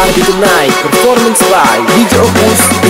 party tonight. Performance by DJ Opus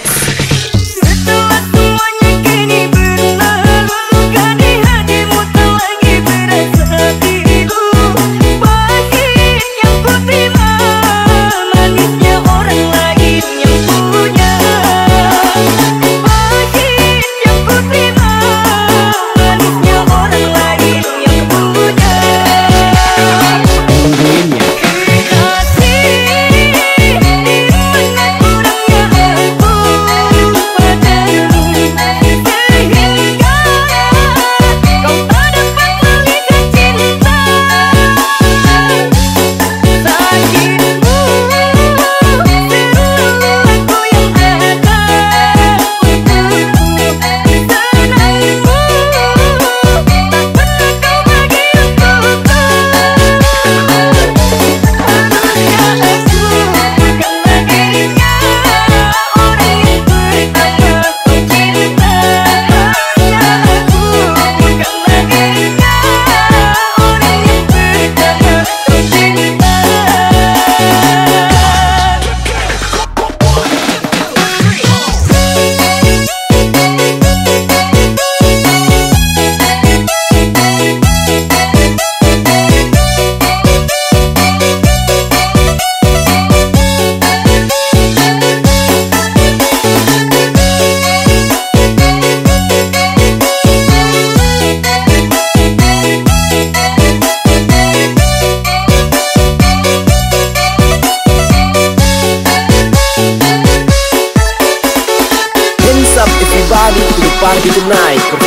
be night.